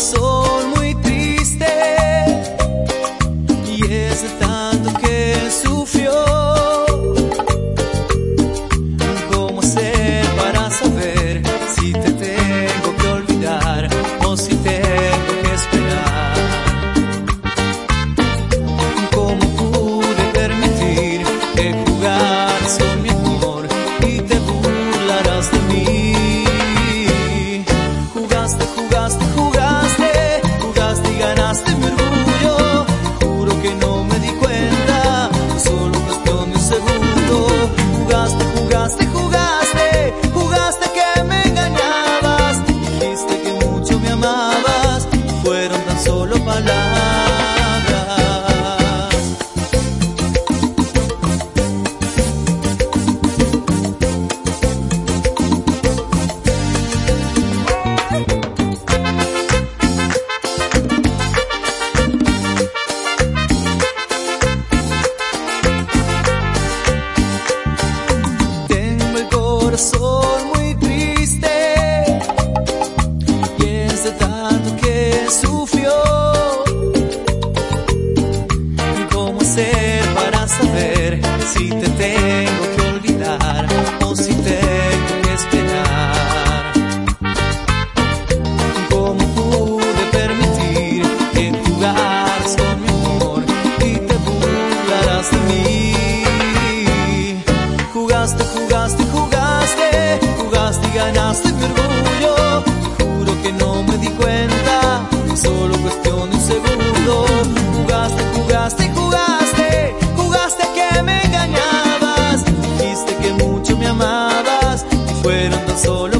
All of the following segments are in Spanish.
corazón. love. Jugaste, jugaste, jugaste, jugaste y ganaste mi orgullo. Te juro que no me di cuenta, en solo cuestión de un segundo. Jugaste, jugaste, jugaste, jugaste que me engañabas. Dijiste que mucho me amabas y fueron tan solo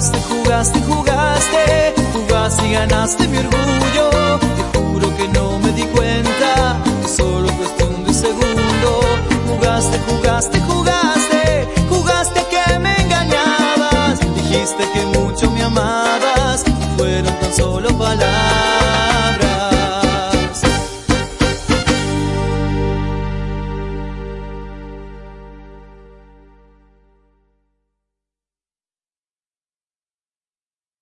Jugaste, jugaste, jugaste, jugaste y ganaste mi orgullo. Te juro que no me di cuenta, es solo cuestión de un segundo. Jugaste, jugaste, jugaste, jugaste que me engañabas. Dijiste que